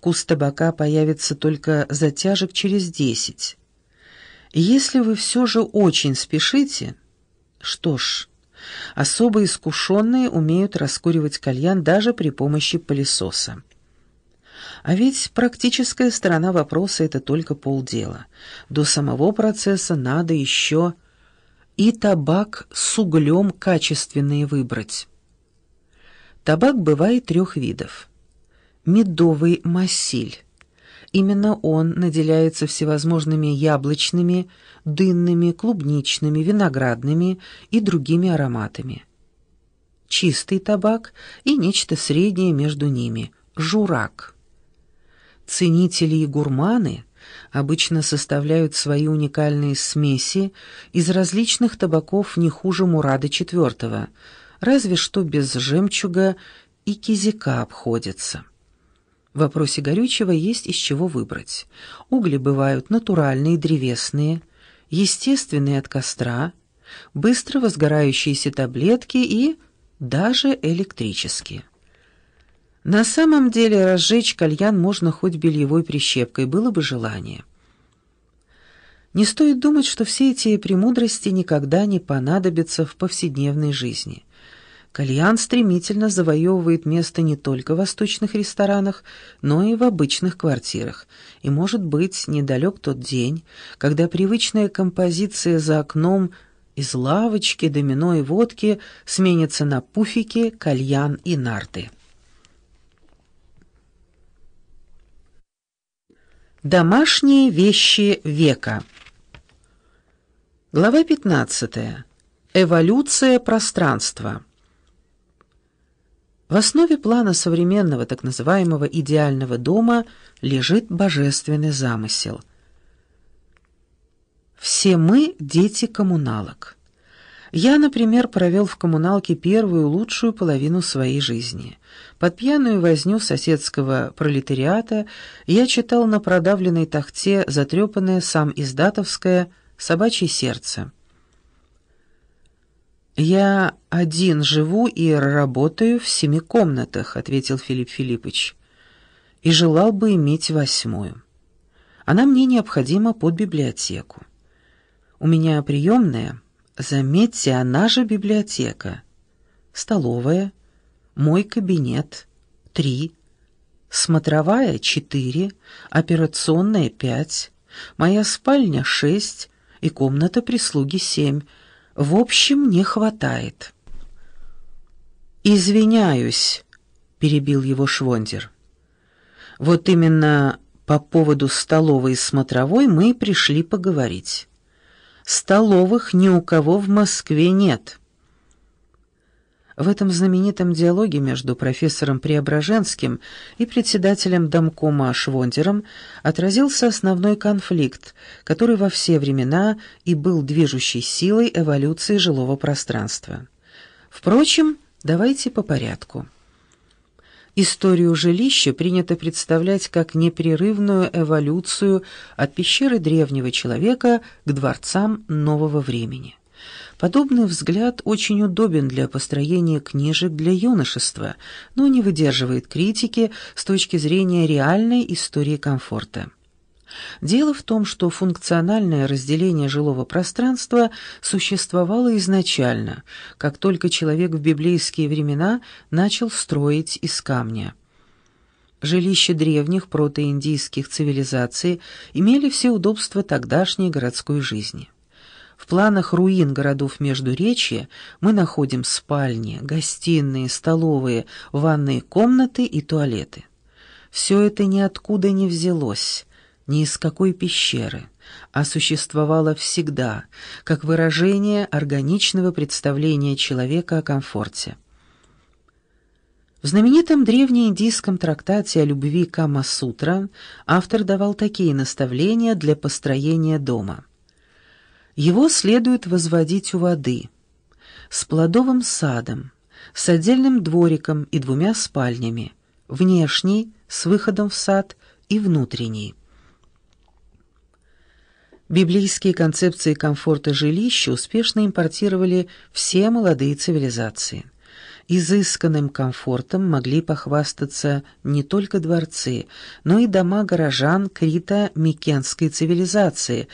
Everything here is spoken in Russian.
вкус табака появится только затяжек через десять. Если вы все же очень спешите, что ж, особо искушенные умеют раскуривать кальян даже при помощи пылесоса. А ведь практическая сторона вопроса — это только полдела. До самого процесса надо еще и табак с углем качественные выбрать. Табак бывает трех видов. Медовый массиль. Именно он наделяется всевозможными яблочными, дынными, клубничными, виноградными и другими ароматами. Чистый табак и нечто среднее между ними – журак. Ценители и гурманы обычно составляют свои уникальные смеси из различных табаков не хуже Мурада IV, разве что без жемчуга и кизика обходится. В вопросе горючего есть из чего выбрать. Угли бывают натуральные, древесные, естественные от костра, быстро возгорающиеся таблетки и даже электрические. На самом деле разжечь кальян можно хоть бельевой прищепкой, было бы желание. Не стоит думать, что все эти премудрости никогда не понадобятся в повседневной жизни. Кальян стремительно завоевывает место не только в восточных ресторанах, но и в обычных квартирах. И, может быть, недалек тот день, когда привычная композиция за окном из лавочки, домино и водки сменится на пуфики, кальян и нарты. Домашние вещи века Глава 15. Эволюция пространства. В основе плана современного так называемого идеального дома лежит божественный замысел. Все мы – дети коммуналок. Я, например, провел в коммуналке первую лучшую половину своей жизни. Под пьяную возню соседского пролетариата я читал на продавленной тахте затрепанное сам издатовское «Собачье сердце». «Я один живу и работаю в семи комнатах», — ответил Филипп Филиппович, «и желал бы иметь восьмую. Она мне необходима под библиотеку. У меня приемная, заметьте, она же библиотека, столовая, мой кабинет, три, смотровая, четыре, операционная, пять, моя спальня, шесть. И комната прислуги, семь, в общем, не хватает. «Извиняюсь», — перебил его Швондер. «Вот именно по поводу столовой и смотровой мы и пришли поговорить. Столовых ни у кого в Москве нет». В этом знаменитом диалоге между профессором Преображенским и председателем домкома Швондером отразился основной конфликт, который во все времена и был движущей силой эволюции жилого пространства. Впрочем, давайте по порядку. Историю жилища принято представлять как непрерывную эволюцию от пещеры древнего человека к дворцам нового времени. Подобный взгляд очень удобен для построения книжек для юношества, но не выдерживает критики с точки зрения реальной истории комфорта. Дело в том, что функциональное разделение жилого пространства существовало изначально, как только человек в библейские времена начал строить из камня. Жилища древних протоиндийских цивилизаций имели все удобства тогдашней городской жизни. В планах руин городов Междуречья мы находим спальни, гостиные, столовые, ванные комнаты и туалеты. Все это ниоткуда не взялось, ни из какой пещеры, а существовало всегда, как выражение органичного представления человека о комфорте. В знаменитом древнеиндийском трактате о любви Кама-сутра автор давал такие наставления для построения дома – его следует возводить у воды, с плодовым садом, с отдельным двориком и двумя спальнями, внешний, с выходом в сад, и внутренний. Библейские концепции комфорта жилища успешно импортировали все молодые цивилизации. Изысканным комфортом могли похвастаться не только дворцы, но и дома горожан Крита Микенской цивилизации,